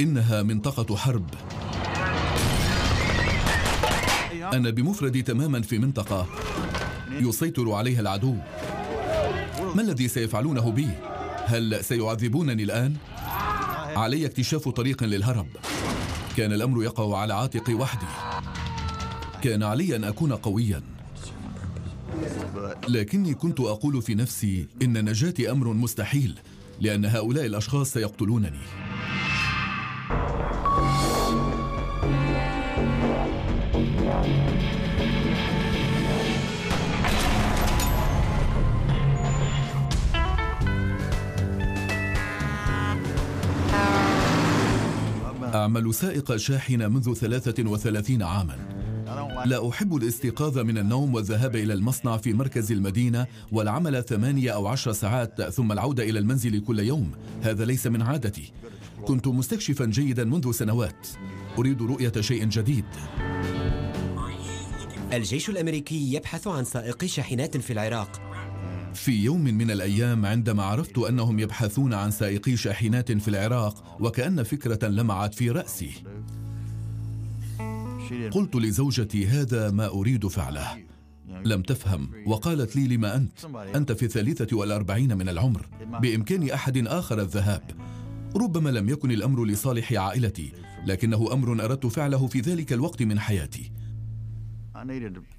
إنها منطقة حرب. أنا بمفردي تماما في منطقة يسيطر عليها العدو. ما الذي سيفعلونه بي؟ هل سيعذبونني الآن؟ علي اكتشاف طريق للهرب. كان الأمر يقع على عاتقي وحدي. كان علي أن أكون قويا. لكني كنت أقول في نفسي إن نجاتي أمر مستحيل لأن هؤلاء الأشخاص سيقتلونني. أعمل سائق شاحنة منذ 33 عاما. لا أحب الاستيقاظ من النوم والذهاب إلى المصنع في مركز المدينة والعمل ثمانية أو عشر ساعات ثم العودة إلى المنزل كل يوم. هذا ليس من عادتي. كنت مستكشفا جيدا منذ سنوات. أريد رؤية شيء جديد. الجيش الأمريكي يبحث عن سائقي شاحنات في العراق. في يوم من الأيام عندما عرفت أنهم يبحثون عن سائقي شاحنات في العراق وكأن فكرة لمعت في رأسي. قلت لزوجتي هذا ما أريد فعله. لم تفهم وقالت لي لما أنت؟ أنت في الثالثة والأربعين من العمر. بإمكان أحد آخر الذهاب. ربما لم يكن الأمر لصالح عائلتي لكنه أمر أردت فعله في ذلك الوقت من حياتي.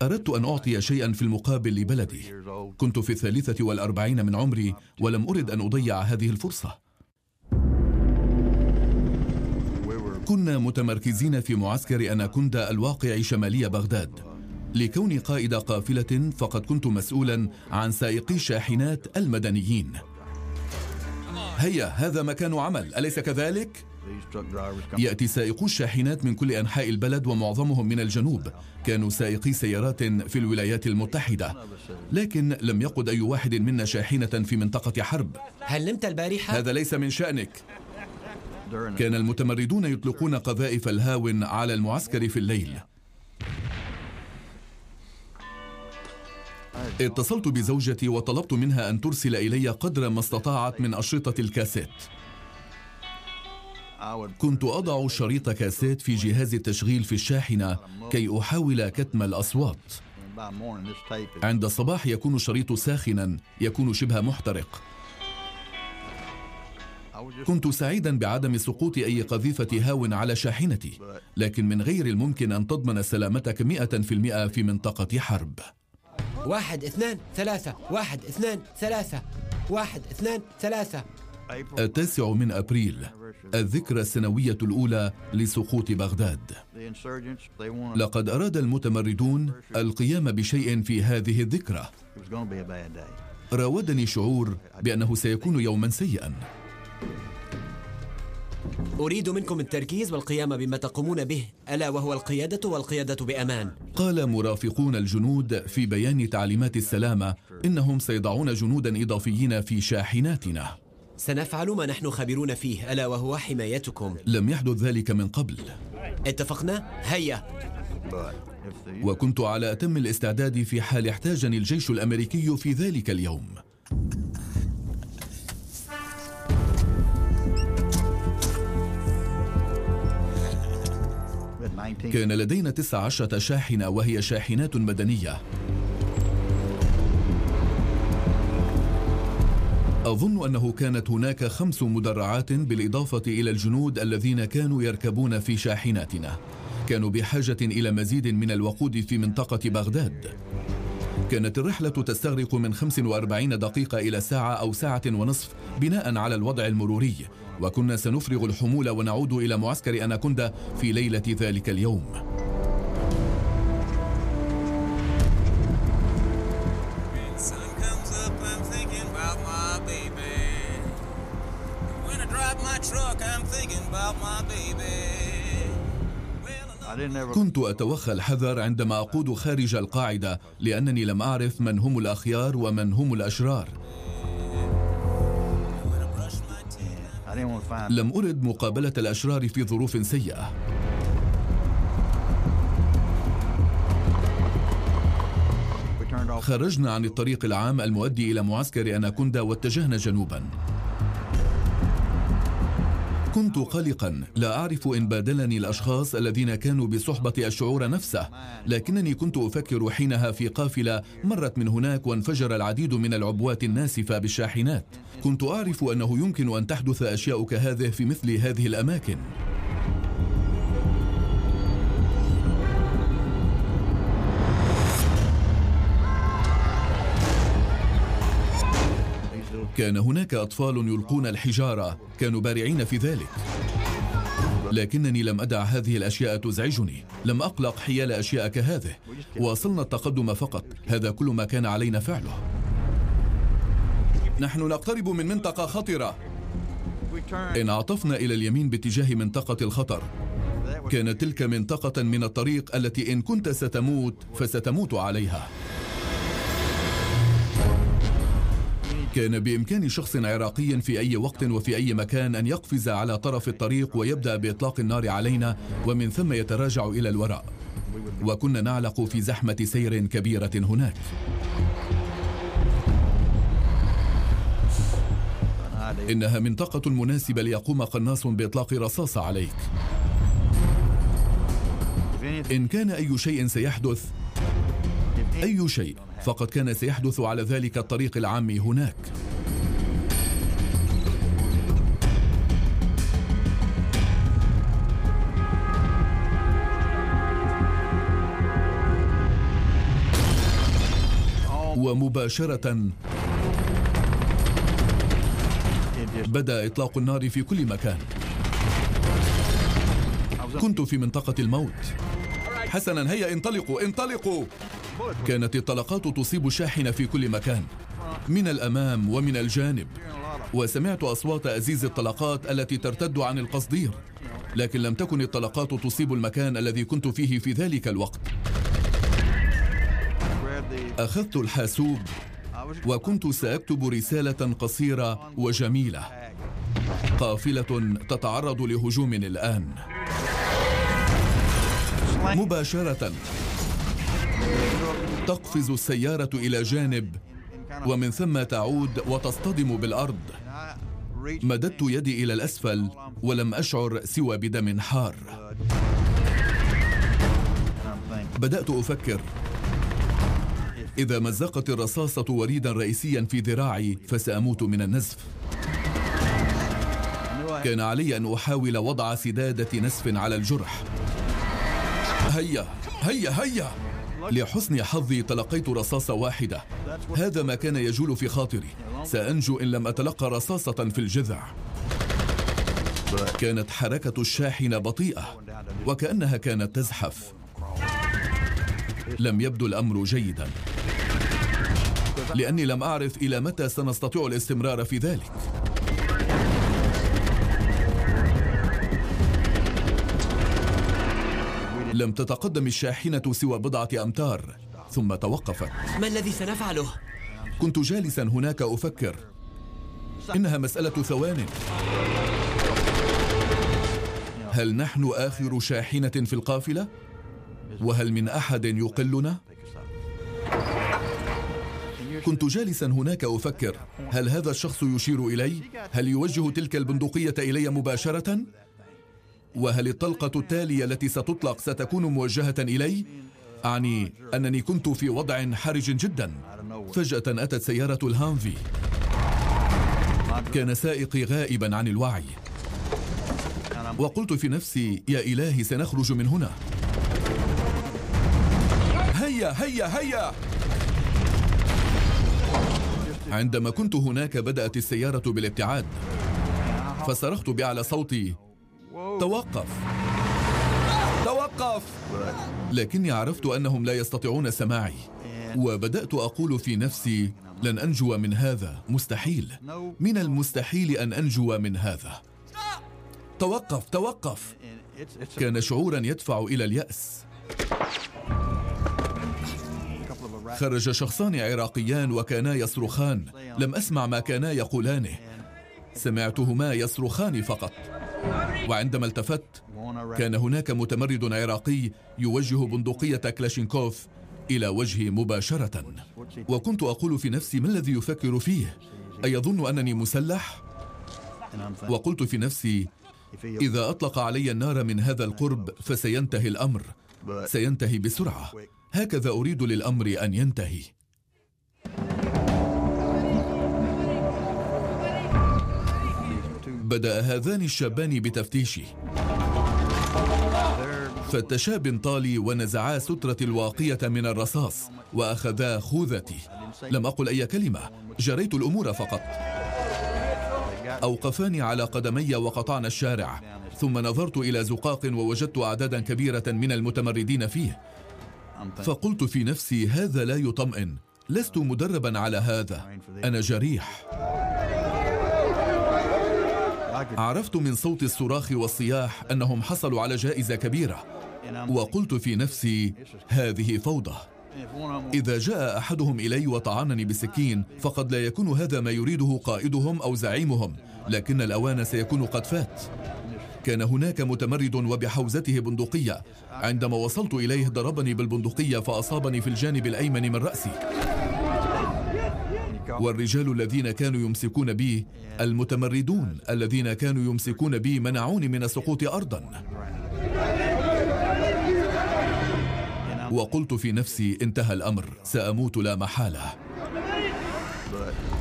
أردت أن أعطي شيئا في المقابل لبلدي. كنت في الثالثة والأربعين من عمري ولم أرد أن أضيع هذه الفرصة. كنا متمركزين في معسكر أناكوندا الواقع شمالي بغداد. لكوني قائد قافلة فقد كنت مسؤولا عن سائقي الشاحنات المدنيين. هيا هذا مكان عمل. أليس كذلك؟ يأتي سائقو الشاحنات من كل أنحاء البلد ومعظمهم من الجنوب. كانوا سائقي سيارات في الولايات المتحدة. لكن لم يقود أي واحد منا شاحنة في منطقة حرب. هل نمت البارحة؟ هذا ليس من شأنك. كان المتمردون يطلقون قذائف الهاون على المعسكر في الليل. اتصلت بزوجتي وطلبت منها أن ترسل إلي قدر ما استطاعت من أشرطة الكاسيت. كنت أضع شريط كاسيت في جهاز التشغيل في الشاحنة كي أحاول كتم الأصوات. عند الصباح يكون الشريط ساخنا يكون شبه محترق. كنت سعيدا بعدم سقوط أي قذيفة هاو على شاحنتي لكن من غير الممكن أن تضمن سلامتك مئة في المئة في منطقة حرب. واحد اثنان ثلاثة. واحد اثنان ثلاثة. واحد اثنان ثلاثة. التاسع من أبريل الذكرى السنوية الأولى لسقوط بغداد. لقد أراد المتمردون القيام بشيء في هذه الذكرى. راودني شعور بأنه سيكون يوما سيئا. أريد منكم التركيز والقيام بما تقومون به ألا وهو القيادة والقيادة بأمان. قال مرافقون الجنود في بيان تعليمات السلامة إنهم سيضعون جنودا إضافيين في شاحناتنا. سنفعل ما نحن خبيرون فيه ألا وهو حمايتكم. لم يحدث ذلك من قبل. اتفقنا؟ هيا. وكنت على أتم الاستعداد في حال احتاجني الجيش الأمريكي في ذلك اليوم. كان لدينا تسع عشرة شاحنة وهي شاحنات مدنية. أظن أنه كانت هناك خمس مدرعات بالإضافة إلى الجنود الذين كانوا يركبون في شاحناتنا. كانوا بحاجة إلى مزيد من الوقود في منطقة بغداد. كانت الرحلة تستغرق من 45 دقيقة إلى ساعة أو ساعة ونصف بناء على الوضع المروري. وكنا سنفرغ الحمول ونعود إلى معسكر أناكوندا في ليلة ذلك اليوم. كنت أتوخى الحذر عندما أقود خارج القاعدة لأنني لم أعرف من هم الأخيار ومن هم الأشرار. لم أرد مقابلة الأشرار في ظروف سيئة. خرجنا عن الطريق العام المؤدي إلى معسكر أناكوندا واتجهنا جنوبا. كنت قلقا. لا أعرف إن بادلني الأشخاص الذين كانوا بصحبة الشعور نفسه. لكنني كنت أفكر حينها في قافلة مرت من هناك وانفجر العديد من العبوات الناسفة بالشاحنات. كنت أعرف أنه يمكن أن تحدث أشياء كهذه في مثل هذه الأماكن. كان هناك أطفال يلقون الحجارة. كانوا بارعين في ذلك. لكنني لم أدع هذه الأشياء تزعجني. لم أقلق حيال أشياء كهذه. واصلنا التقدم فقط. هذا كل ما كان علينا فعله. نحن نقترب من منطقة خطرة. إن عطفنا إلى اليمين باتجاه منطقة الخطر. كانت تلك منطقة من الطريق التي إن كنت ستموت فستموت عليها. كان بإمكان شخص عراقي في أي وقت وفي أي مكان أن يقفز على طرف الطريق ويبدأ بإطلاق النار علينا ومن ثم يتراجع إلى الوراء. وكنا نعلق في زحمة سير كبيرة هناك. إنها منطقة مناسبة ليقوم قناص بإطلاق رصاصة عليك. إن كان أي شيء سيحدث أي شيء فقد كان سيحدث على ذلك الطريق العام هناك. ومباشرة بدأ إطلاق النار في كل مكان. كنت في منطقة الموت. حسنا هيا انطلقوا انطلقوا! كانت الطلقات تصيب الشاحنة في كل مكان من الأمام ومن الجانب. وسمعت أصوات أزيز الطلقات التي ترتد عن القصدير لكن لم تكن الطلقات تصيب المكان الذي كنت فيه في ذلك الوقت. أخذت الحاسوب وكنت سأكتب رسالة قصيرة وجميلة قافلة تتعرض لهجوم الآن. مباشرة تقفز السيارة إلى جانب ومن ثم تعود وتصطدم بالأرض. مددت يدي إلى الأسفل ولم أشعر سوى بدم حار. بدأت أفكر. إذا مزقت الرصاصة وريدا رئيسيا في ذراعي فسأموت من النزف. كان علي أن أحاول وضع سدادة نسف على الجرح. هيا هيا هيا! لحسن حظي تلقيت رصاصة واحدة. هذا ما كان يجول في خاطري. سأنجو إن لم أتلقى رصاصة في الجذع. كانت حركة الشاحنة بطيئة وكأنها كانت تزحف. لم يبدو الأمر جيدا. لأني لم أعرف إلى متى سنستطيع الاستمرار في ذلك. لم تتقدم الشاحنة سوى بضعة أمتار ثم توقفت ما الذي سنفعله؟ كنت جالسا هناك أفكر إنها مسألة ثوان هل نحن آخر شاحنة في القافلة؟ وهل من أحد يقلنا؟ كنت جالسا هناك أفكر هل هذا الشخص يشير إلي؟ هل يوجه تلك البندقية إلي مباشرة؟ وهل الطلقة التالية التي ستطلق ستكون موجهة إلي؟ أعني أنني كنت في وضع حرج جدا. فجأة أتت سيارة الهانفي. كان سائقي غائبا عن الوعي. وقلت في نفسي يا إلهي سنخرج من هنا. هيا هيا هيا! عندما كنت هناك بدأت السيارة بالابتعاد. فصرخت بأعلى صوتي توقف. توقف. لكني عرفت أنهم لا يستطيعون سماعي وبدأت أقول في نفسي لن أنجو من هذا مستحيل. من المستحيل أن أنجو من هذا. توقف توقف. كان شعورا يدفع إلى اليأس. خرج شخصان عراقيان وكانا يصرخان. لم أسمع ما كانا يقولانه سمعتهما يصرخان فقط. وعندما التفت كان هناك متمرد عراقي يوجه بندقية كلاشينكوف إلى وجهي مباشرة. وكنت أقول في نفسي ما الذي يفكر فيه؟ أيظن أنني مسلح؟ وقلت في نفسي إذا أطلق علي النار من هذا القرب فسينتهي الأمر سينتهي بسرعة. هكذا أريد للأمر أن ينتهي. بدأ هذان الشابان بتفتيشي فتشا بنطالي ونزعا سترة الواقية من الرصاص وأخذا خوذتي لم أقل أي كلمة جريت الأمور فقط. أوقفاني على قدمي وقطعنا الشارع ثم نظرت إلى زقاق ووجدت أعدادا كبيرة من المتمردين فيه. فقلت في نفسي هذا لا يطمئن لست مدربا على هذا أنا جريح. عرفت من صوت الصراخ والصياح أنهم حصلوا على جائزة كبيرة. وقلت في نفسي هذه فوضى. إذا جاء أحدهم إلي وطعنني بسكين فقد لا يكون هذا ما يريده قائدهم أو زعيمهم لكن الأوان سيكون قد فات. كان هناك متمرد وبحوزته بندقية. عندما وصلت إليه ضربني بالبندقية فأصابني في الجانب الأيمن من رأسي. والرجال الذين كانوا يمسكون بي المتمردون الذين كانوا يمسكون بي منعوني من السقوط أرضا. وقلت في نفسي انتهى الأمر سأموت لا محالة.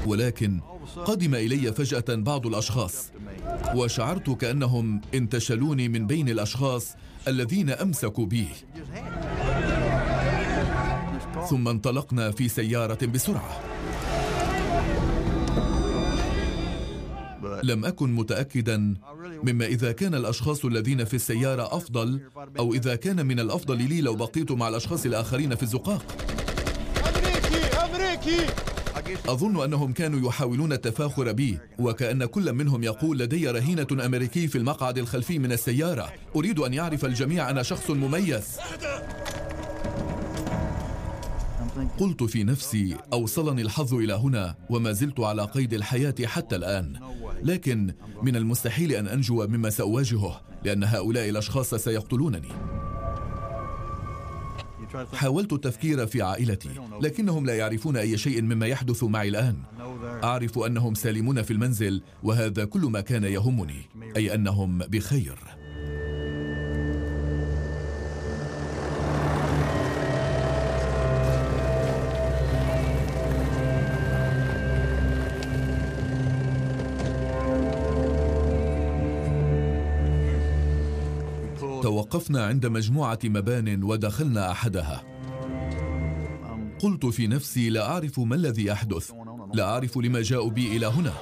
ولكن قدم إلي فجأة بعض الأشخاص وشعرت كأنهم انتشلوني من بين الأشخاص الذين أمسكوا بي. ثم انطلقنا في سيارة بسرعة. لم أكن متأكدا مما إذا كان الأشخاص الذين في السيارة أفضل أو إذا كان من الأفضل لي لو بقيت مع الأشخاص الآخرين في الزقاق. أمريكي أمريكي! أظن أنهم كانوا يحاولون التفاخر بي وكأن كل منهم يقول لدي رهينة أمريكي في المقعد الخلفي من السيارة. أريد أن يعرف الجميع أنا شخص مميز. قلت في نفسي أوصلني الحظ إلى هنا وما زلت على قيد الحياة حتى الآن. لكن من المستحيل أن أنجو مما سأواجهه لأن هؤلاء الأشخاص سيقتلونني. حاولت التفكير في عائلتي لكنهم لا يعرفون أي شيء مما يحدث معي الآن. أعرف أنهم سالمون في المنزل وهذا كل ما كان يهمني أي أنهم بخير. توقفنا عند مجموعة مبان ودخلنا أحدها. قلت في نفسي لا أعرف ما الذي يحدث لا أعرف لما جاءوا بي إلى هنا.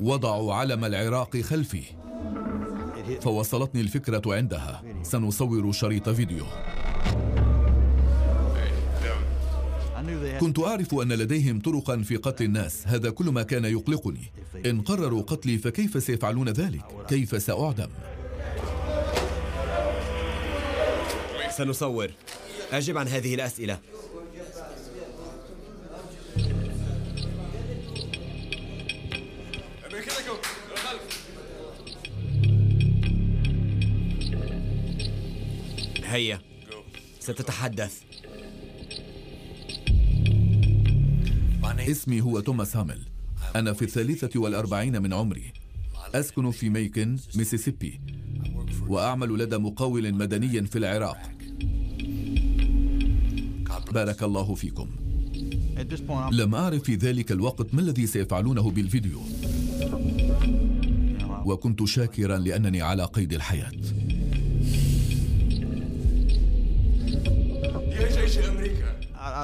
وضعوا علم العراق خلفي. فوصلتني الفكرة عندها. سنصور شريط فيديو. كنت أعرف أن لديهم طرقا في قتل الناس. هذا كل ما كان يقلقني. إن قرروا قتلي فكيف سيفعلون ذلك؟ كيف سأعدم؟ سنصور. أجب عن هذه الأسئلة. هيا. ستتحدث. اسمي هو توماس هامل. أنا في الثالثة والأربعين من عمري. أسكن في ميكن ميسيسيبي. وأعمل لدى مقاول مدني في العراق. بارك الله فيكم. لم أعرف في ذلك الوقت ما الذي سيفعلونه بالفيديو. وكنت شاكرا لأنني على قيد الحياة.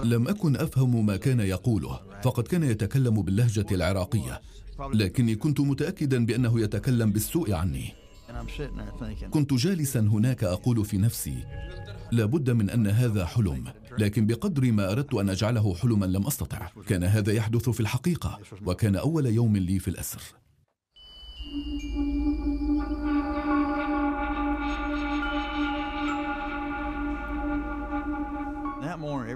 لم أكن أفهم ما كان يقوله فقد كان يتكلم باللهجة العراقية. لكني كنت متأكدا بأنه يتكلم بالسوء عني. كنت جالسا هناك أقول في نفسي لابد من أن هذا حلم لكن بقدر ما أردت أن أجعله حلما لم أستطع. كان هذا يحدث في الحقيقة وكان أول يوم لي في الأسر.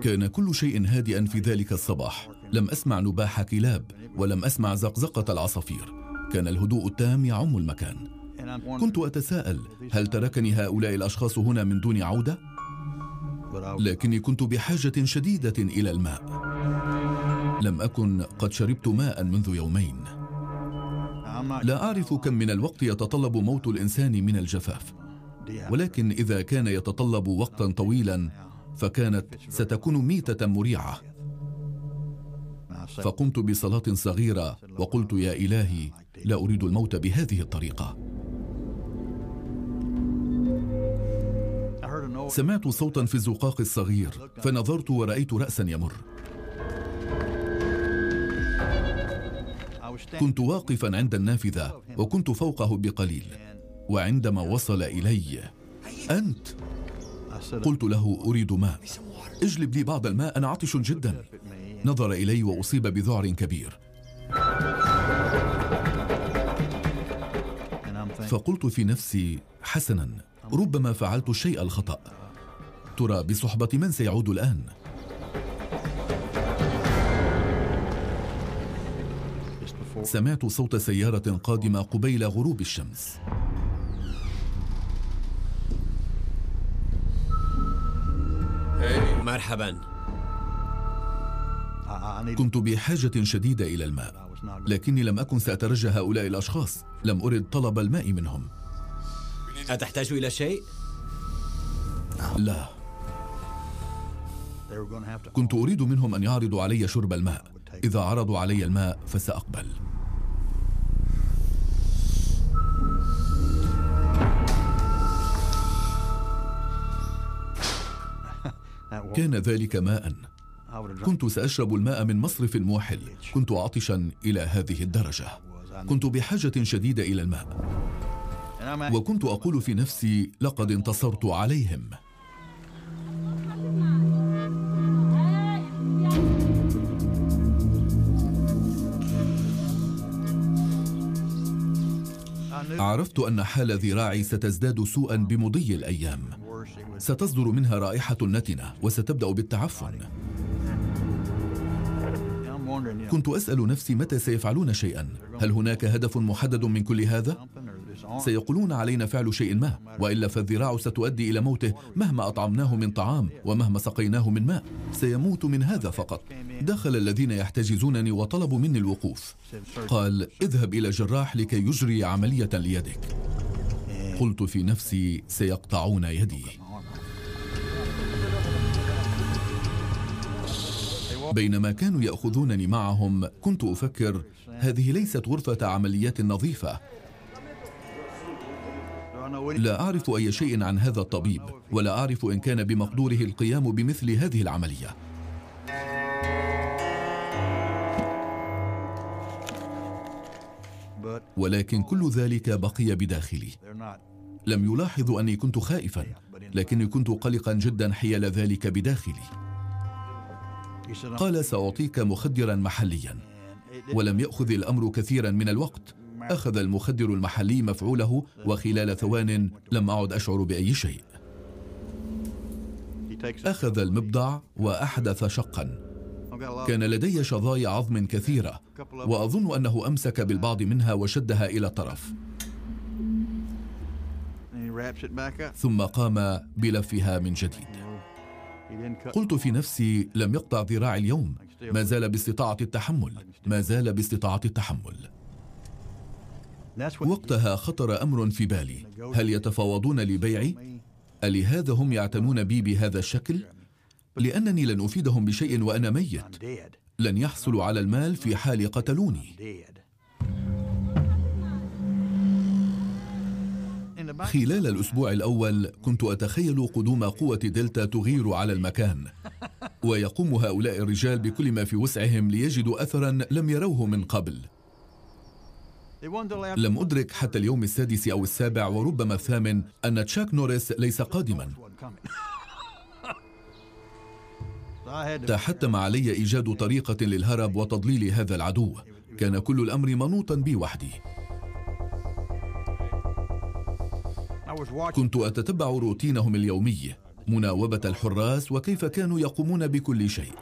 كان كل شيء هادئا في ذلك الصباح. لم أسمع نباح كلاب ولم أسمع زقزقة العصافير. كان الهدوء التام يعم المكان. كنت أتساءل هل تركني هؤلاء الأشخاص هنا من دون عودة؟ لكني كنت بحاجة شديدة إلى الماء. لم أكن قد شربت ماء منذ يومين. لا أعرف كم من الوقت يتطلب موت الإنسان من الجفاف. ولكن إذا كان يتطلب وقتا طويلا فكانت ستكون ميتة مريعة. فقمت بصلاة صغيرة وقلت يا إلهي لا أريد الموت بهذه الطريقة. سمعت صوتا في الزقاق الصغير فنظرت ورأيت رأسا يمر. كنت واقفا عند النافذة وكنت فوقه بقليل وعندما وصل إلي أنت؟ قلت له أريد ماء. اجلب لي بعض الماء أنا عطش جدا. نظر إلي وأصيب بذعر كبير. فقلت في نفسي حسنا ربما فعلت الشيء الخطأ. ترى بصحبة من سيعود الآن؟ سمعت صوت سيارة قادمة قبيل غروب الشمس. مرحبا. كنت بحاجة شديدة إلى الماء لكني لم أكن سأترجى هؤلاء الأشخاص. لم أرد طلب الماء منهم. أتحتاج إلى شيء؟ لا. كنت أريد منهم أن يعرضوا علي شرب الماء. إذا عرضوا علي الماء فسأقبل. كان ذلك ماء. كنت سأشرب الماء من مصرف موحل. كنت عطشا إلى هذه الدرجة. كنت بحاجة شديدة إلى الماء. وكنت أقول في نفسي لقد انتصرت عليهم. عرفت أن حال ذراعي ستزداد سوءا بمضي الأيام. ستصدر منها رائحة نتنة وستبدأ بالتعفن. كنت أسأل نفسي متى سيفعلون شيئا؟ هل هناك هدف محدد من كل هذا؟ سيقولون علينا فعل شيء ما وإلا فالذراع ستؤدي إلى موته مهما أطعمناه من طعام ومهما سقيناه من ماء. سيموت من هذا فقط. دخل الذين يحتجزونني وطلبوا مني الوقوف. قال اذهب إلى جراح لكي يجري عملية ليدك. قلت في نفسي سيقطعون يدي. بينما كانوا يأخذونني معهم كنت أفكر هذه ليست غرفة عمليات نظيفة. لا أعرف أي شيء عن هذا الطبيب ولا أعرف إن كان بمقدوره القيام بمثل هذه العملية. ولكن كل ذلك بقي بداخلي. لم يلاحظوا أني كنت خائفا لكني كنت قلقا جدا حيال ذلك بداخلي. قال سأعطيك مخدرا محليا. ولم يأخذ الأمر كثيرا من الوقت. أخذ المخدر المحلي مفعوله وخلال ثوان لم أعد أشعر بأي شيء. أخذ المبضع وأحدث شقا. كان لدي شظايا عظم كثيرة وأظن أنه أمسك بالبعض منها وشدها إلى الطرف. ثم قام بلفها من جديد. قلت في نفسي لم يقطع ذراعي اليوم. ما زال باستطاعة التحمل. ما زال باستطاعة التحمل. وقتها خطر أمر في بالي. هل يتفاوضون لبيعي؟ ألهذا هم يعتنون بي بهذا الشكل؟ لأنني لن أفيدهم بشيء وأنا ميت. لن يحصلوا على المال في حال قتلوني. خلال الأسبوع الأول كنت أتخيل قدوم قوة دلتا تغير على المكان ويقوم هؤلاء الرجال بكل ما في وسعهم ليجدوا أثرا لم يروه من قبل. لم أدرك حتى اليوم السادس أو السابع وربما الثامن أن تشاك نوريس ليس قادما. تحتم علي إيجاد طريقة للهرب وتضليل هذا العدو. كان كل الأمر منوطا بي وحدي كنت أتتبع روتينهم اليومي مناوبة الحراس وكيف كانوا يقومون بكل شيء.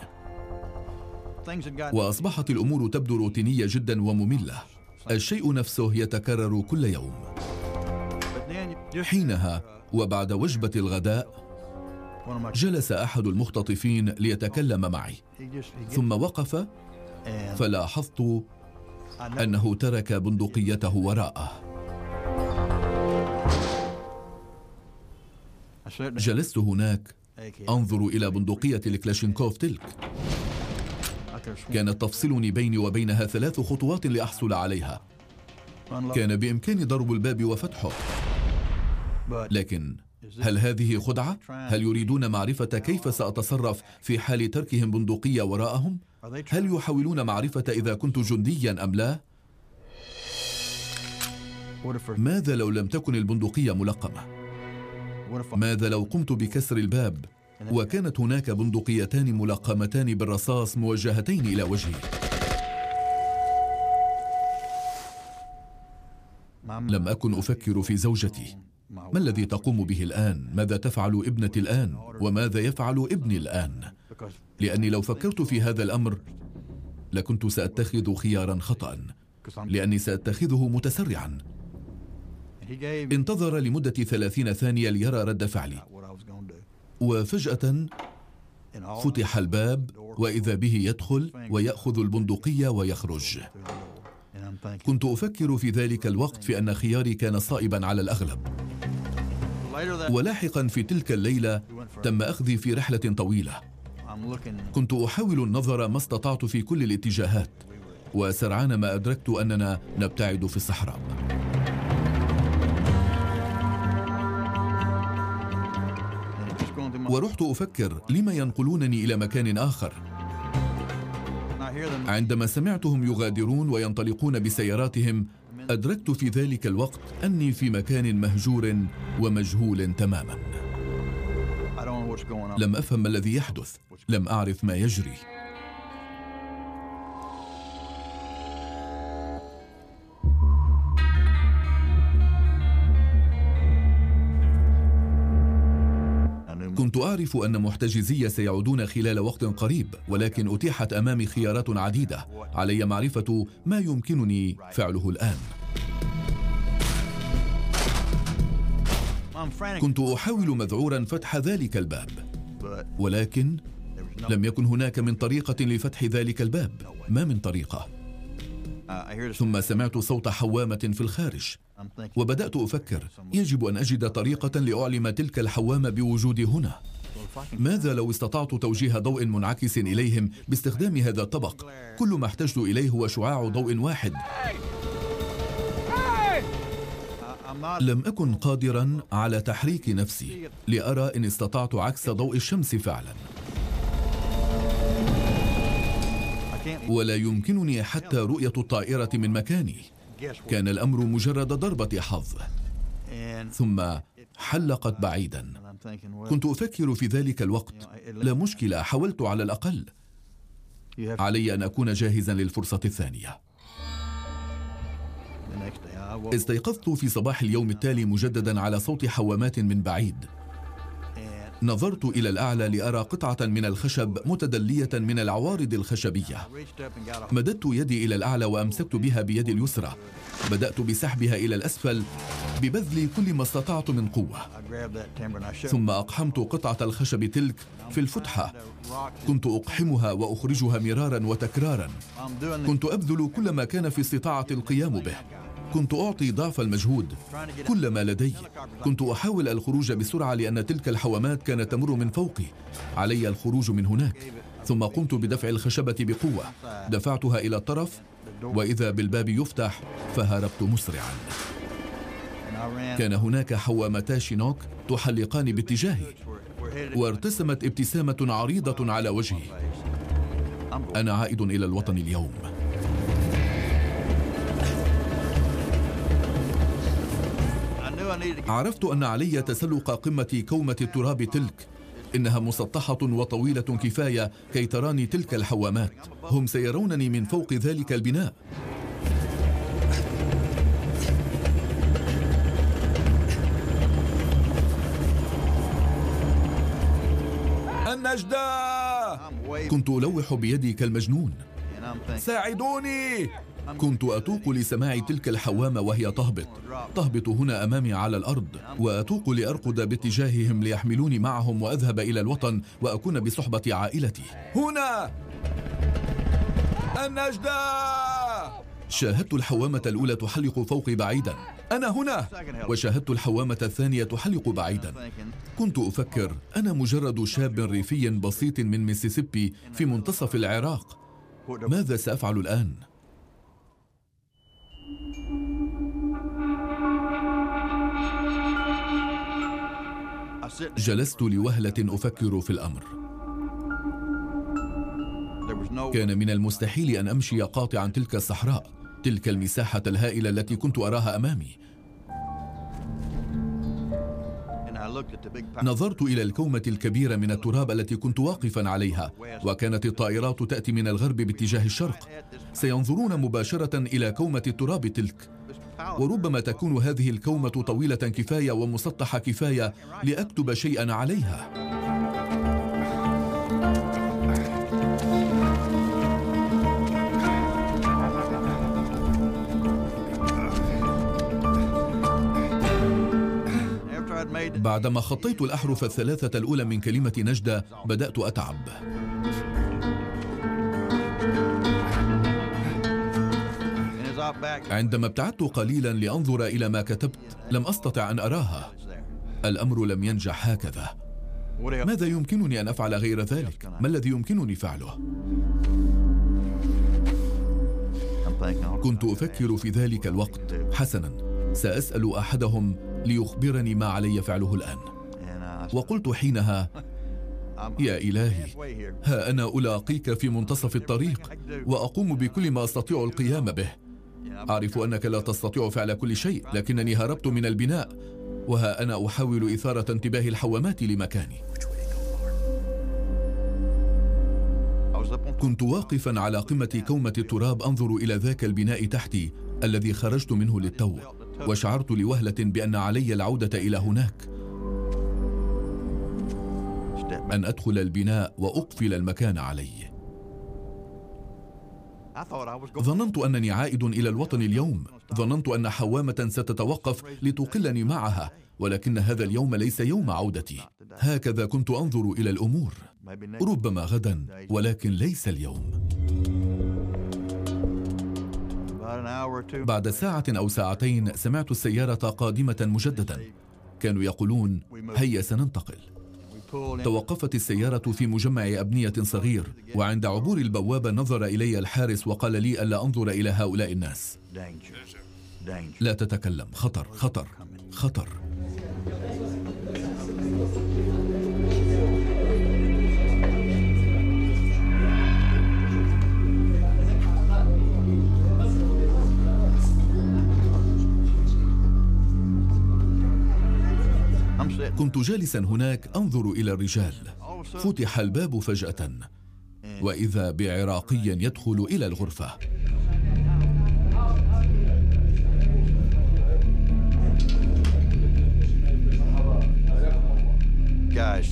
وأصبحت الأمور تبدو روتينية جدا ومملة. الشيء نفسه يتكرر كل يوم. حينها وبعد وجبة الغداء جلس أحد المختطفين ليتكلم معي. ثم وقف فلاحظت أنه ترك بندقيته وراءه. جلست هناك أنظر إلى بندقية الكلاشينكوف تلك كانت تفصلني بيني وبينها ثلاث خطوات لأحصل عليها كان بإمكاني ضرب الباب وفتحه لكن هل هذه خدعة؟ هل يريدون معرفة كيف سأتصرف في حال تركهم بندقية وراءهم؟ هل يحاولون معرفة إذا كنت جنديا أم لا؟ ماذا لو لم تكن البندقية ملقمة؟ ماذا لو قمت بكسر الباب وكانت هناك بندقيتان ملقمتان بالرصاص موجهتين إلى وجهي؟ لم أكن أفكر في زوجتي ما الذي تقوم به الآن؟ ماذا تفعل ابنتي الآن؟ وماذا يفعل ابني الآن؟ لأني لو فكرت في هذا الأمر لكنت سأتخذ خيارا خطأ لأني سأتخذه متسرعا انتظر لمدة ثلاثين ثانية ليرى رد فعلي. وفجأة فتح الباب وإذا به يدخل ويأخذ البندقية ويخرج. كنت أفكر في ذلك الوقت في أن خياري كان صائبا على الأغلب. ولاحقا في تلك الليلة تم أخذي في رحلة طويلة. كنت أحاول النظر ما استطعت في كل الاتجاهات. وسرعان ما أدركت أننا نبتعد في الصحراء. ورحت أفكر لما ينقلونني إلى مكان آخر. عندما سمعتهم يغادرون وينطلقون بسياراتهم أدركت في ذلك الوقت أني في مكان مهجور ومجهول تماما. لم أفهم ما الذي يحدث لم أعرف ما يجري. كنت أعرف أن محتجزي سيعودون خلال وقت قريب ولكن أتيحت أمامي خيارات عديدة. علي معرفة ما يمكنني فعله الآن. كنت أحاول مذعورا فتح ذلك الباب ولكن لم يكن هناك من طريقة لفتح ذلك الباب. ما من طريقة؟ ثم سمعت صوت حوامة في الخارج. وبدأت أفكر يجب أن أجد طريقة لأعلم تلك الحوامة بوجودي هنا. ماذا لو استطعت توجيه ضوء منعكس إليهم باستخدام هذا الطبق؟ كل ما احتجت إليه هو شعاع ضوء واحد. لم أكن قادرا على تحريك نفسي لأرى إن استطعت عكس ضوء الشمس فعلا. ولا يمكنني حتى رؤية الطائرة من مكاني. كان الأمر مجرد ضربة حظ. ثم حلقت بعيدا. كنت أفكر في ذلك الوقت. لا مشكلة حاولت على الأقل. علي أن أكون جاهزا للفرصة الثانية. استيقظت في صباح اليوم التالي مجددا على صوت حوامات من بعيد. نظرت إلى الأعلى لأرى قطعة من الخشب متدلية من العوارض الخشبية. مددت يدي إلى الأعلى وأمسكت بها بيدي اليسرى. بدأت بسحبها إلى الأسفل ببذل كل ما استطعت من قوة. ثم أقحمت قطعة الخشب تلك في الفتحة. كنت أقحمها وأخرجها مرارا وتكرارا. كنت أبذل كل ما كان في استطاعة القيام به. كنت أعطي ضعف المجهود كل ما لدي. كنت أحاول الخروج بسرعة لأن تلك الحوامات كانت تمر من فوقي. علي الخروج من هناك. ثم قمت بدفع الخشبة بقوة. دفعتها إلى الطرف. وإذا بالباب يفتح فهربت مسرعا. كان هناك حوامتا شينوك تحلقان باتجاهي. وارتسمت ابتسامة عريضة على وجهي. أنا عائد إلى الوطن اليوم. عرفت أن علي تسلق قمة كومة التراب تلك. إنها مسطحة وطويلة كفاية كي تراني تلك الحوامات. هم سيرونني من فوق ذلك البناء. النجدة! كنت ألوح بيدي كالمجنون. ساعدوني! كنت أتوق لسماع تلك الحوامة وهي تهبط. تهبط هنا أمامي على الأرض وأتوق لأرقد باتجاههم ليحملوني معهم وأذهب إلى الوطن وأكون بصحبة عائلتي. هنا! النجدة! شاهدت الحوامة الأولى تحلق فوقي بعيدا. أنا هنا! وشاهدت الحوامة الثانية تحلق بعيدا. كنت أفكر أنا مجرد شاب ريفي بسيط من ميسيسيبي في منتصف العراق. ماذا سأفعل الآن؟ جلست لوهلة أفكر في الأمر. كان من المستحيل أن أمشي قاطعا تلك الصحراء تلك المساحة الهائلة التي كنت أراها أمامي. نظرت إلى الكومة الكبيرة من التراب التي كنت واقفا عليها وكانت الطائرات تأتي من الغرب باتجاه الشرق. سينظرون مباشرة إلى كومة التراب تلك. وربما تكون هذه الكومة طويلة كفاية ومسطحة كفاية لأكتب شيئا عليها. بعدما خطيت الأحرف الثلاثة الأولى من كلمة نجدة بدأت أتعب. عندما ابتعدت قليلا لأنظر إلى ما كتبت لم أستطع أن أراها. الأمر لم ينجح هكذا. ماذا يمكنني أن أفعل غير ذلك؟ ما الذي يمكنني فعله؟ كنت أفكر في ذلك الوقت حسنا. سأسأل أحدهم ليخبرني ما علي فعله الآن. وقلت حينها يا إلهي ها أنا ألاقيك في منتصف الطريق وأقوم بكل ما أستطيع القيام به. أعرف أنك لا تستطيع فعل كل شيء لكنني هربت من البناء وها أنا أحاول إثارة انتباه الحوامات لمكاني. كنت واقفا على قمة كومة التراب أنظر إلى ذاك البناء تحتي الذي خرجت منه للتو وشعرت لوهلة بأن علي العودة إلى هناك. أن أدخل البناء وأقفل المكان عليه ظننت أنني عائد إلى الوطن اليوم. ظننت أن حوامة ستتوقف لتقلني معها ولكن هذا اليوم ليس يوم عودتي. هكذا كنت أنظر إلى الأمور. ربما غدا ولكن ليس اليوم. بعد ساعة أو ساعتين سمعت السيارة قادمة مجددا. كانوا يقولون هيا سننتقل. توقفت السيارة في مجمع أبنية صغير وعند عبور البوابة نظر إلي الحارس وقال لي ألا أنظر إلى هؤلاء الناس. لا تتكلم خطر خطر خطر. كنت جالسا هناك أنظر إلى الرجال. فتح الباب فجأة وإذا بعراقي يدخل إلى الغرفة.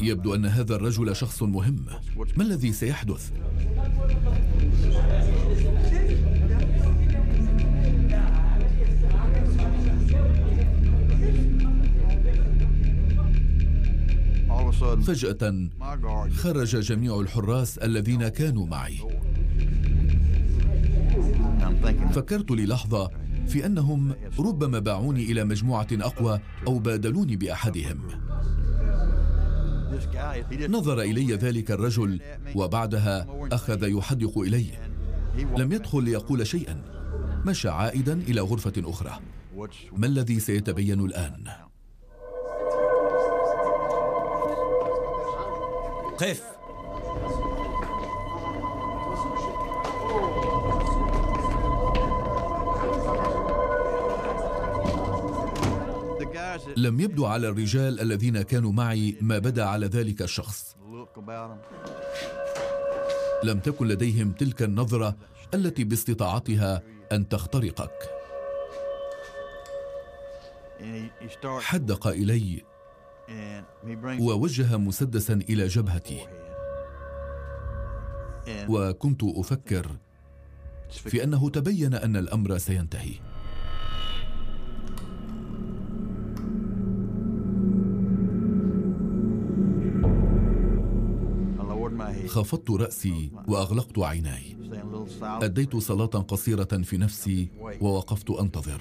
يبدو أن هذا الرجل شخص مهم. ما الذي سيحدث؟ فجأة خرج جميع الحراس الذين كانوا معي. فكرت للحظة في أنهم ربما باعوني إلى مجموعة أقوى أو بادلوني بأحدهم. نظر إلي ذلك الرجل وبعدها أخذ يحدق إلي لم يدخل ليقول شيئا. مشى عائدا إلى غرفة أخرى. ما الذي سيتبين الآن؟ قف لم يبدو على الرجال الذين كانوا معي ما بدا على ذلك الشخص. لم تكن لديهم تلك النظرة التي باستطاعتها أن تخترقك. حدق إلي. ووجه مسدسا إلى جبهتي. وكنت أفكر في أنه تبين أن الأمر سينتهي. خفضت رأسي وأغلقت عيناي. أديت صلاة قصيرة في نفسي ووقفت أنتظر.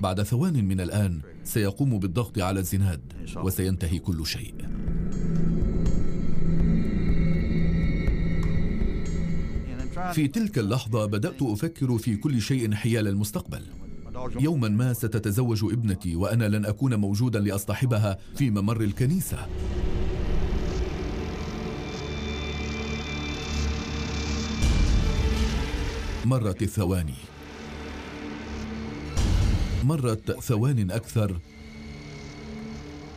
بعد ثوان من الآن سيقوم بالضغط على الزناد وسينتهي كل شيء. في تلك اللحظة بدأت أفكر في كل شيء حيال المستقبل. يوما ما ستتزوج ابنتي وأنا لن أكون موجودا لأصطحبها في ممر الكنيسة. مرت الثواني. مرت ثوان أكثر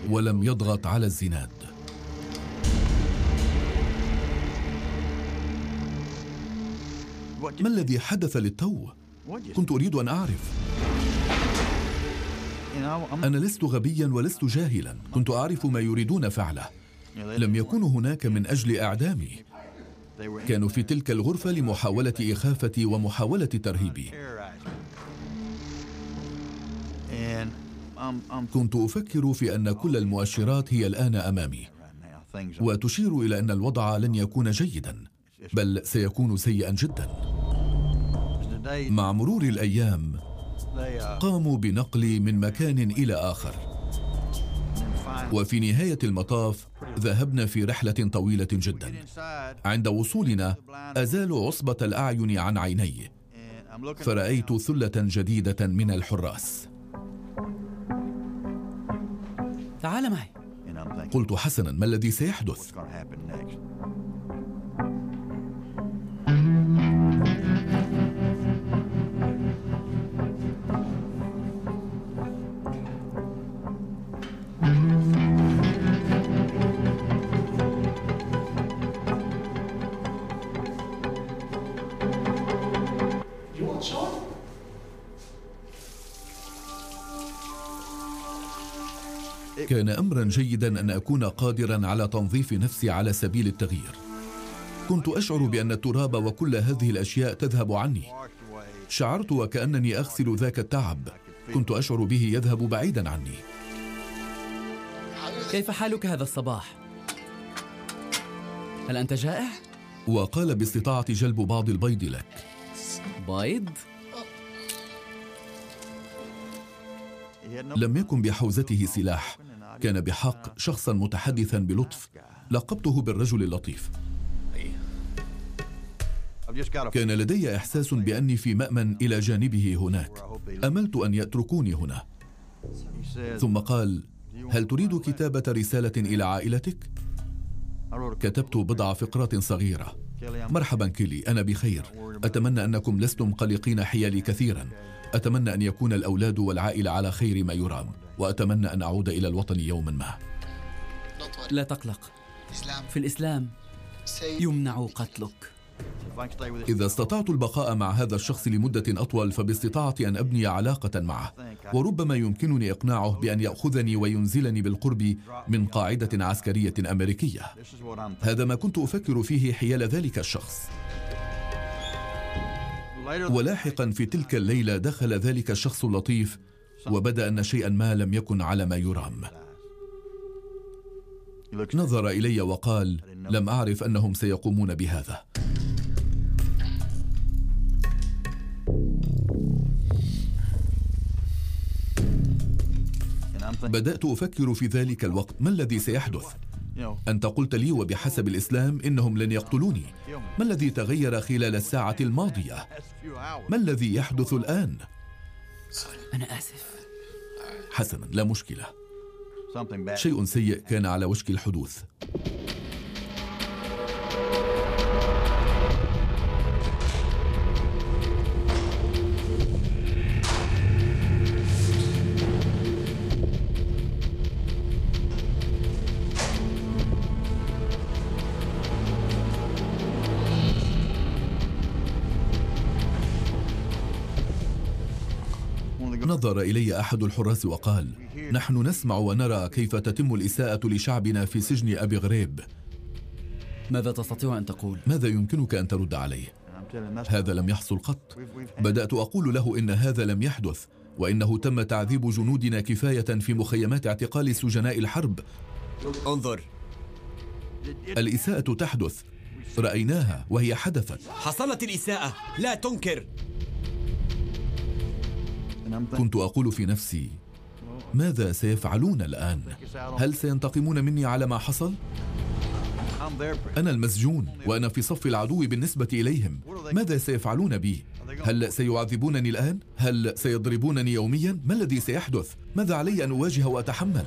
ولم يضغط على الزناد. ما الذي حدث للتو؟ كنت أريد أن أعرف. أنا لست غبيا ولست جاهلا. كنت أعرف ما يريدون فعله. لم يكونوا هناك من أجل إعدامي. كانوا في تلك الغرفة لمحاولة إخافتي ومحاولة ترهيبي. كنت أفكر في أن كل المؤشرات هي الآن أمامي. وتشير إلى أن الوضع لن يكون جيدا بل سيكون سيئا جدا. مع مرور الأيام قاموا بنقلي من مكان إلى آخر. وفي نهاية المطاف ذهبنا في رحلة طويلة جدا. عند وصولنا أزال عصبة الأعين عن عيني. فرأيت ثلة جديدة من الحراس. تعال معي. قلت حسنا ما الذي سيحدث؟ كان امرا جيدا أن أكون قادرا على تنظيف نفسي على سبيل التغيير. كنت أشعر بأن التراب وكل هذه الأشياء تذهب عني. شعرت وكأنني أغسل ذاك التعب. كنت أشعر به يذهب بعيدا عني. كيف حالك هذا الصباح؟ هل أنت جائع؟ وقال باستطاعتي جلب بعض البيض لك. بيض؟ لم يكن بحوزته سلاح. كان بحق شخصا متحدثا بلطف لقبته بالرجل اللطيف. كان لدي إحساس بأني في مأمن إلى جانبه هناك. أملت أن يتركوني هنا. ثم قال هل تريد كتابة رسالة إلى عائلتك؟ كتبت بضع فقرات صغيرة. مرحبا كيلي أنا بخير. أتمنى أنكم لستم قلقين حيالي كثيرا. أتمنى أن يكون الأولاد والعائله على خير ما يرام. وأتمنى أن أعود إلى الوطن يوما ما. لا تقلق. في الإسلام يمنع قتلك. إذا استطعت البقاء مع هذا الشخص لمدة أطول فباستطاعتي أن أبني علاقة معه. وربما يمكنني إقناعه بأن يأخذني وينزلني بالقرب من قاعدة عسكرية أمريكية. هذا ما كنت أفكر فيه حيال ذلك الشخص. ولاحقا في تلك الليلة دخل ذلك الشخص اللطيف وبدأ أن شيئا ما لم يكن على ما يرام. نظر إلي وقال لم أعرف أنهم سيقومون بهذا. بدأت أفكر في ذلك الوقت. ما الذي سيحدث؟ أنت قلت لي وبحسب الإسلام إنهم لن يقتلوني. ما الذي تغير خلال الساعة الماضية؟ ما الذي يحدث الآن؟ أنا آسف. حسنا لا مشكلة. شيء سيء كان على وشك الحدوث. نظر إلي أحد الحراس وقال نحن نسمع ونرى كيف تتم الإساءة لشعبنا في سجن أبي غريب. ماذا تستطيع أن تقول؟ ماذا يمكنك أن ترد عليه؟ هذا لم يحصل قط. بدأت أقول له إن هذا لم يحدث وإنه تم تعذيب جنودنا كفاية في مخيمات اعتقال سجناء الحرب. انظر. الإساءة تحدث. رأيناها وهي حدثت. حصلت الإساءة. لا تنكر. كنت أقول في نفسي ماذا سيفعلون الآن؟ هل سينتقمون مني على ما حصل؟ أنا المسجون وأنا في صف العدو بالنسبة إليهم ماذا سيفعلون بي؟ هل سيعذبونني الآن؟ هل سيضربونني يوميا؟ ما الذي سيحدث؟ ماذا علي أن أواجه وأتحمل؟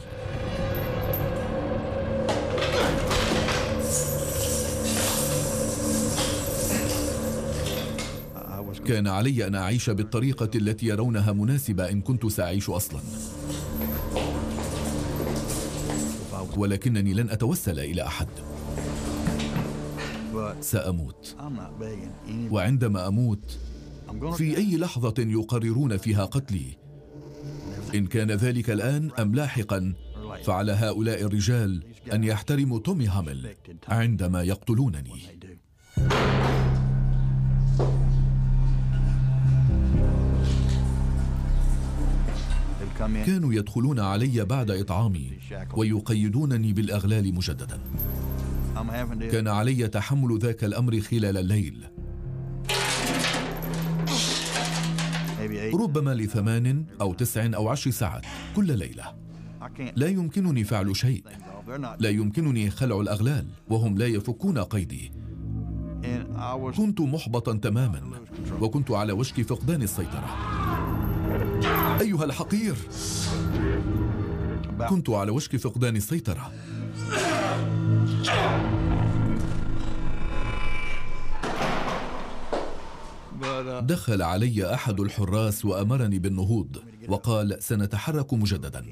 كان علي أن أعيش بالطريقة التي يرونها مناسبة إن كنت سأعيش أصلا. ولكنني لن أتوسل إلى أحد. سأموت. وعندما أموت في أي لحظة يقررون فيها قتلي؟ إن كان ذلك الآن أم لاحقا فعلى هؤلاء الرجال أن يحترموا تومي هامل عندما يقتلونني. كانوا يدخلون علي بعد إطعامي ويقيدونني بالأغلال مجددا. كان علي تحمل ذاك الأمر خلال الليل. ربما لثمان أو تسع أو عشر ساعات كل ليلة. لا يمكنني فعل شيء. لا يمكنني خلع الأغلال وهم لا يفكون قيدي. كنت محبطا تماما وكنت على وشك فقدان السيطرة. أيها الحقير. كنت على وشك فقدان السيطرة. دخل علي أحد الحراس وأمرني بالنهوض وقال سنتحرك مجددا.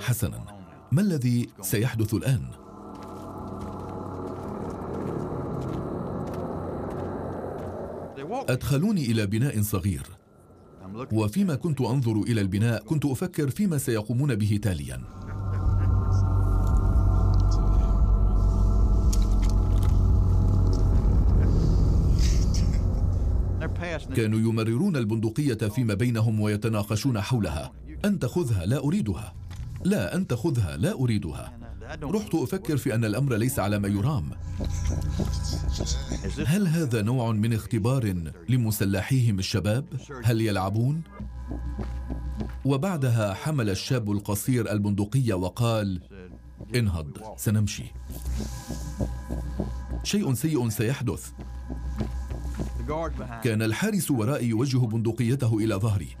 حسنا. ما الذي سيحدث الآن؟ أدخلوني إلى بناء صغير. وفيما كنت أنظر إلى البناء كنت أفكر فيما سيقومون به تاليا. كانوا يمررون البندقية فيما بينهم ويتناقشون حولها. أنت خذها لا أريدها. لا أنت خذها لا أريدها. رحت أفكر في أن الأمر ليس على ما يرام. هل هذا نوع من اختبار لمسلحيهم الشباب؟ هل يلعبون؟ وبعدها حمل الشاب القصير البندقية وقال انهض سنمشي. شيء سيء سيحدث. كان الحارس ورائي يوجه بندقيته إلى ظهري.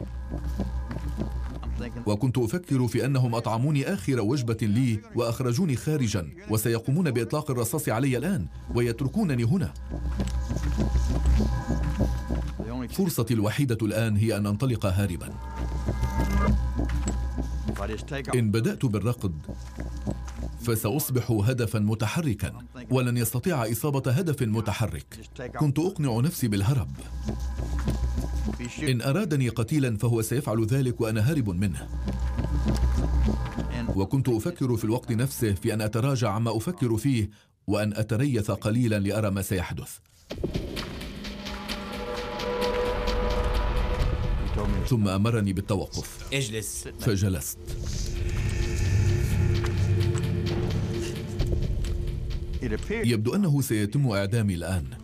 وكنت أفكر في أنهم أطعموني آخر وجبة لي وأخرجوني خارجا وسيقومون بإطلاق الرصاص علي الآن ويتركونني هنا. فرصتي الوحيدة الآن هي أن أنطلق هاربا. إن بدأت بالركض فسأصبح هدفا متحركا ولن يستطيع إصابة هدف متحرك. كنت أقنع نفسي بالهرب. إن أرادني قتيلا فهو سيفعل ذلك وأنا هارب منه. وكنت أفكر في الوقت نفسه في أن أتراجع عما أفكر فيه وأن أتريث قليلا لأرى ما سيحدث. ثم أمرني بالتوقف. اجلس. فجلست. يبدو أنه سيتم إعدامي الآن.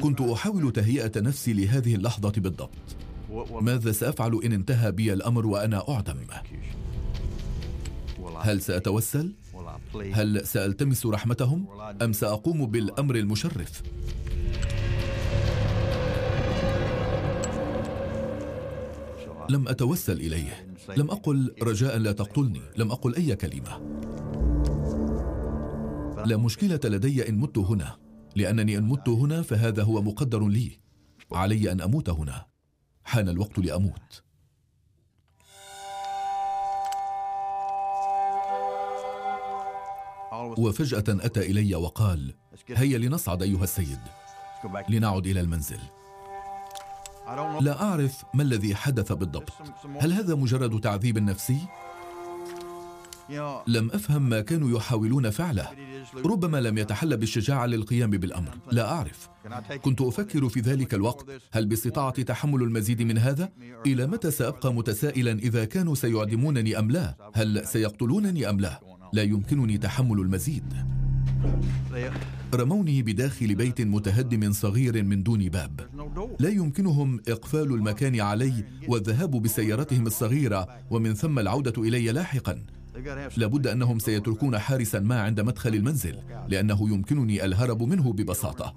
كنت أحاول تهيئة نفسي لهذه اللحظة بالضبط ماذا سأفعل إن انتهى بي الأمر وأنا أعدم؟ هل سأتوسل؟ هل سألتمس رحمتهم؟ أم سأقوم بالأمر المشرف؟ لم أتوسل إليه لم أقل رجاء لا تقتلني لم أقل أي كلمة لا مشكلة لدي إن مت هنا لأنني إن مت هنا فهذا هو مقدر لي. علي أن أموت هنا. حان الوقت لأموت. وفجأة أتى إلي وقال هيا لنصعد أيها السيد. لنعد إلى المنزل. لا أعرف ما الذي حدث بالضبط. هل هذا مجرد تعذيب نفسي؟ لم أفهم ما كانوا يحاولون فعله. ربما لم يتحلى بالشجاعة للقيام بالأمر. لا أعرف. كنت أفكر في ذلك الوقت. هل باستطاعتي تحمل المزيد من هذا؟ إلى متى سأبقى متسائلا إذا كانوا سيعدمونني أم لا؟ هل سيقتلونني أم لا؟ لا يمكنني تحمل المزيد. رموني بداخل بيت متهدم صغير من دون باب. لا يمكنهم إقفال المكان علي والذهاب بسيارتهم الصغيرة. ومن ثم العودة إلي لاحقا. لابد أنهم سيتركون حارسا ما عند مدخل المنزل لأنه يمكنني الهرب منه ببساطة.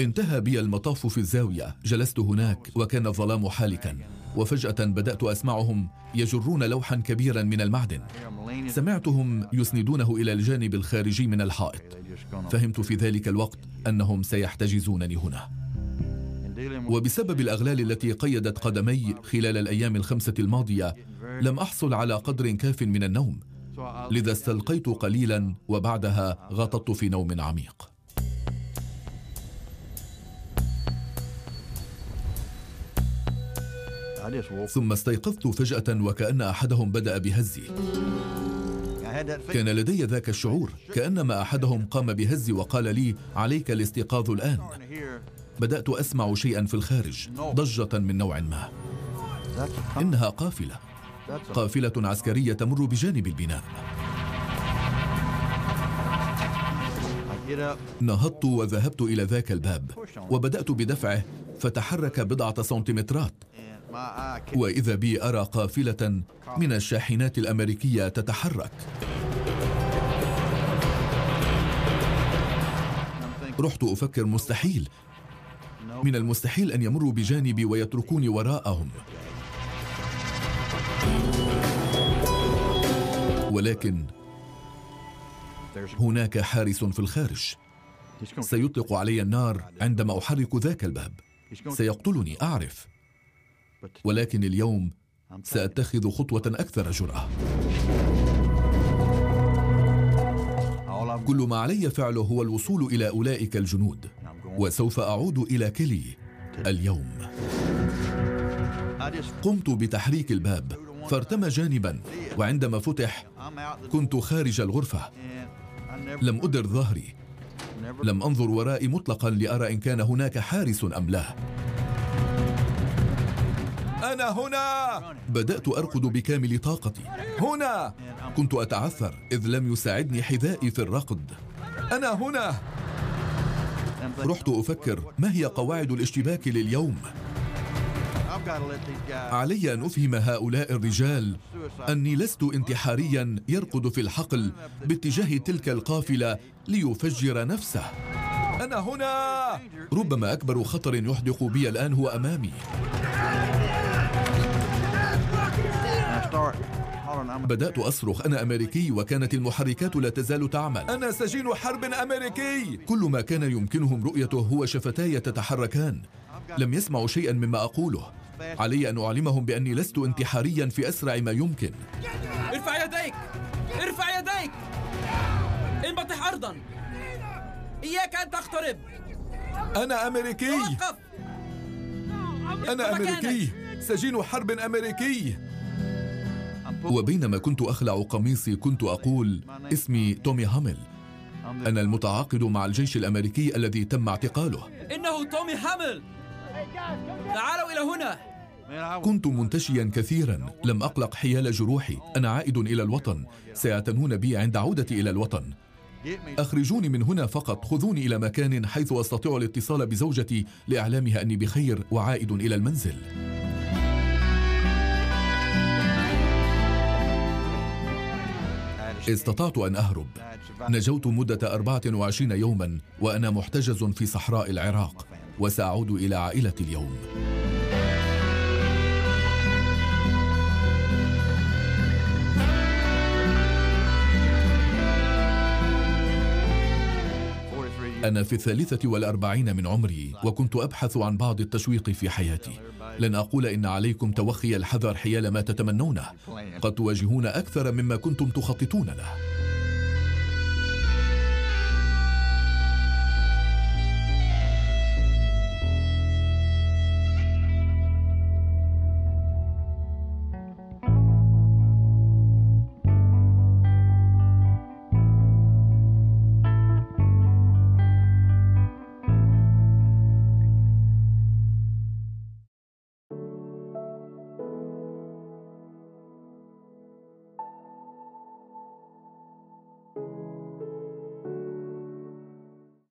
انتهى بي المطاف في الزاوية. جلست هناك وكان الظلام حالكا. وفجأة بدأت أسمعهم يجرون لوحا كبيرا من المعدن. سمعتهم يسندونه إلى الجانب الخارجي من الحائط. فهمت في ذلك الوقت أنهم سيحتجزونني هنا. وبسبب الأغلال التي قيدت قدمي خلال الأيام الخمسة الماضية لم أحصل على قدر كاف من النوم لذا استلقيت قليلا وبعدها غطت في نوم عميق. ثم استيقظت فجأة وكأن أحدهم بدأ بهزي. كان لدي ذاك الشعور كأنما أحدهم قام بهزي وقال لي عليك الاستيقاظ الآن. بدأت أسمع شيئا في الخارج ضجة من نوع ما. إنها قافلة. قافلة عسكرية تمر بجانب البناء. نهضت وذهبت إلى ذاك الباب وبدأت بدفعه فتحرك بضعة سنتيمترات. وإذا بي أرى قافلة من الشاحنات الأمريكية تتحرك. رحت أفكر مستحيل. من المستحيل أن يمروا بجانبي ويتركوني وراءهم. ولكن هناك حارس في الخارج. سيطلق علي النار عندما أحرك ذاك الباب. سيقتلني أعرف. ولكن اليوم سأتخذ خطوة أكثر جرأة. كل ما علي فعله هو الوصول إلى أولئك الجنود وسوف أعود إلى كيلي اليوم. قمت بتحريك الباب. فارتمى جانبا وعندما فتح كنت خارج الغرفة. لم أدر ظهري. لم أنظر ورائي مطلقا لأرى إن كان هناك حارس أم لا. أنا هنا! بدأت أركض بكامل طاقتي. هنا! كنت أتعثر إذ لم يساعدني حذائي في الركض. أنا هنا! رحت أفكر ما هي قواعد الاشتباك لليوم؟ علي أن أفهم هؤلاء الرجال. أني لست انتحاريا يركض في الحقل باتجاه تلك القافلة ليفجر نفسه. أنا هنا! ربما أكبر خطر يحدق بي الآن هو أمامي. بدأت أصرخ. أنا أمريكي وكانت المحركات لا تزال تعمل. أنا سجين حرب أمريكي! كل ما كان يمكنهم رؤيته هو شفتاي تتحركان. لم يسمعوا شيئا مما أقوله. علي أن أعلمهم بأني لست انتحاريا في أسرع ما يمكن. ارفع يديك! ارفع يديك! انبطح أرضا! إياك أن تقترب! أنا أمريكي! توقف! أنا أمريكي! سجين حرب أمريكي! وبينما كنت أخلع قميصي كنت أقول اسمي تومي هامل. أنا المتعاقد مع الجيش الأمريكي الذي تم اعتقاله. إنه تومي هامل! تعالوا إلى هنا. كنت منتشيا كثيرا. لم أقلق حيال جروحي. أنا عائد إلى الوطن. سيعتنون بي عند عودتي إلى الوطن. أخرجوني من هنا فقط. خذوني إلى مكان حيث أستطيع الاتصال بزوجتي لإعلامها أني بخير وعائد إلى المنزل. استطعت أن أهرب. نجوت مدة 24 يوما وأنا محتجز في صحراء العراق. وسأعود إلى عائلتي اليوم. أنا في الثالثة والأربعين من عمري وكنت أبحث عن بعض التشويق في حياتي. لن أقول إن عليكم توخي الحذر حيال ما تتمنونه. قد تواجهون أكثر مما كنتم تخططون له